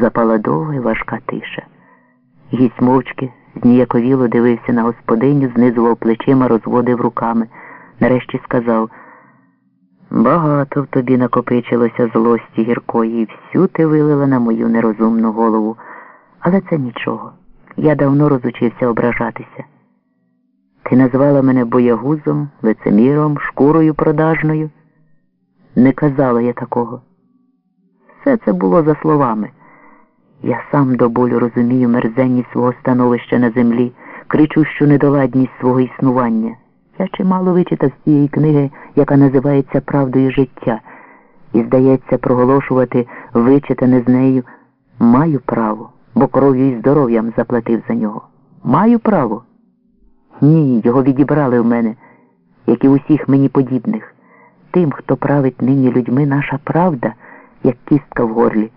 Запала довга і важка тиша. Гість мовчки зніяковіло дивився на господиню, знизував плечима, розводив руками. Нарешті сказав Багато в тобі накопичилося злості гіркої, і всю ти вилила на мою нерозумну голову. Але це нічого. Я давно розучився ображатися. Ти назвала мене боягузом, лицеміром, шкурою продажною. Не казала я такого. Все це було за словами. Я сам до болю розумію мерзенність свого становища на землі, кричущу недоладність свого існування. Я чимало вичитав з цієї книги, яка називається Правдою життя, і, здається, проголошувати вичитане з нею маю право, бо кров'ю і здоров'ям заплатив за нього. Маю право. Ні, його відібрали в мене, як і усіх мені подібних. Тим, хто править нині людьми, наша правда, як кістка в горлі.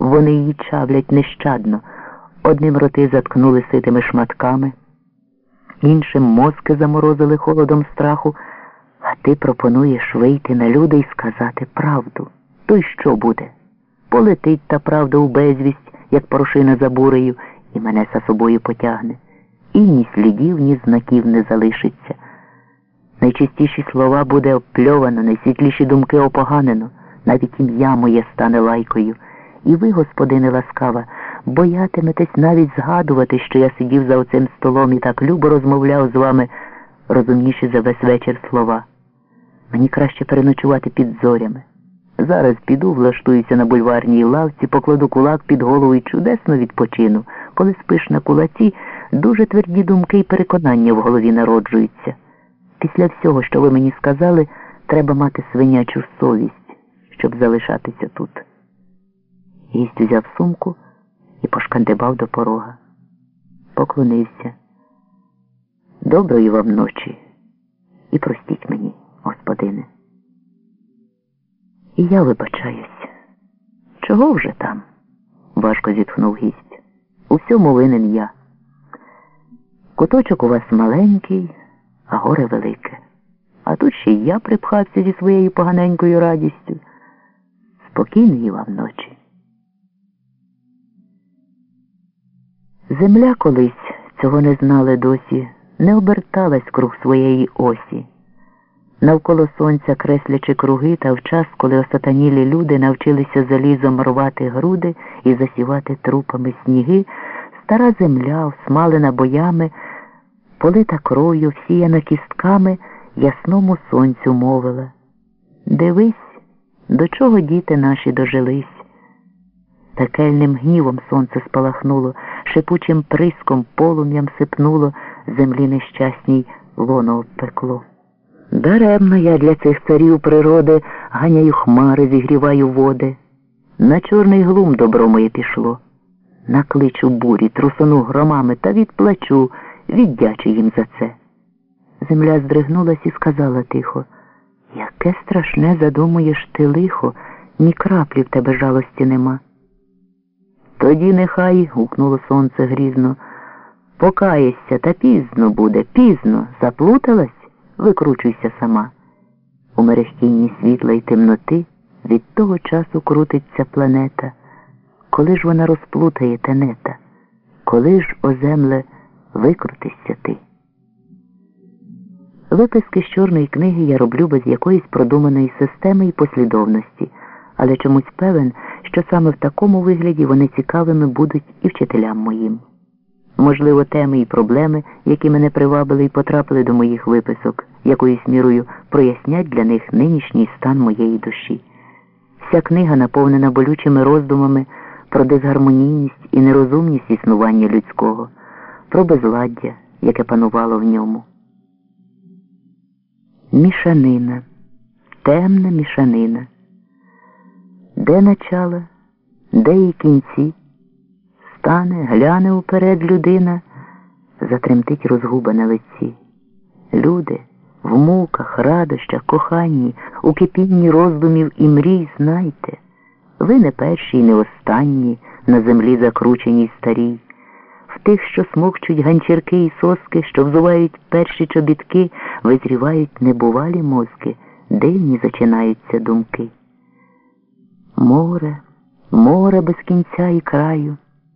Вони її чавлять нещадно. Одним роти заткнули ситими шматками, іншим мозки заморозили холодом страху, а ти пропонуєш вийти на люди і сказати правду. То й що буде? Полетить та правда у безвість, як порошина за бурею, і мене за собою потягне. І ні слідів, ні знаків не залишиться. Найчистіші слова буде опльовано, найсвітліші думки опоганено, навіть ім'я моє стане лайкою. І ви, господине ласкава, боятиметесь навіть згадувати, що я сидів за оцим столом і так любо розмовляв з вами розумніші за весь вечір слова. Мені краще переночувати під зорями. Зараз піду, влаштуюся на бульварній лавці, покладу кулак під голову і чудесно відпочину. Коли спиш на кулаці, дуже тверді думки і переконання в голові народжуються. Після всього, що ви мені сказали, треба мати свинячу совість, щоб залишатися тут. Гість взяв сумку і пошкандибав до порога. Поклонився. Доброї вам ночі і простіть мені, господине. І я вибачаюсь. Чого вже там? важко зітхнув гість. У всьому винен я. Куточок у вас маленький, а горе велике. А тут ще й я припхався зі своєю поганенькою радістю. Спокійної вам ночі. Земля колись, цього не знали досі, не оберталась круг своєї осі. Навколо сонця креслячи круги та в час, коли осатанілі люди навчилися залізом рвати груди і засівати трупами сніги, стара земля, осмалена боями, полита кров'ю, всіяна кістками, ясному сонцю мовила. Дивись, до чого діти наші дожились. Пекельним гнівом сонце спалахнуло, шипучим приском полум'ям сипнуло, землі нещасній лоно обпекло. Даремно я для цих царів природи ганяю хмари, зігріваю води. На чорний глум добро моє пішло. Накличу бурі, трусону громами та відплачу, віддячу їм за це. Земля здригнулась і сказала тихо, яке страшне задумуєш ти лихо, ні краплі в тебе жалості нема. Тоді нехай, гукнуло сонце грізно, покаєшся, та пізно буде, пізно, заплуталась, викручуйся сама. У мерехтінні світла й темноти від того часу крутиться планета. Коли ж вона розплутає тенета, коли ж, о земле, викрутишся ти? Виписки з чорної книги я роблю без якоїсь продуманої системи і послідовності, але чомусь певен, що саме в такому вигляді вони цікавими будуть і вчителям моїм. Можливо, теми і проблеми, які мене привабили і потрапили до моїх виписок, якоюсь мірою прояснять для них нинішній стан моєї душі. Вся книга наповнена болючими роздумами про дисгармонійність і нерозумність існування людського, про безладдя, яке панувало в ньому. Мішанина, темна мішанина. Де начало, де і кінці? Стане, гляне уперед людина, затремтить розгуба на лиці. Люди в муках, радощах, коханні, у кипінні роздумів і мрій знайте. Ви не перші і не останні на землі закрученій старій. В тих, що смокчуть ганчірки і соски, що взувають перші чобітки, визрівають небувалі мозки, дивні зачинаються думки. Море, море без кінця і краю.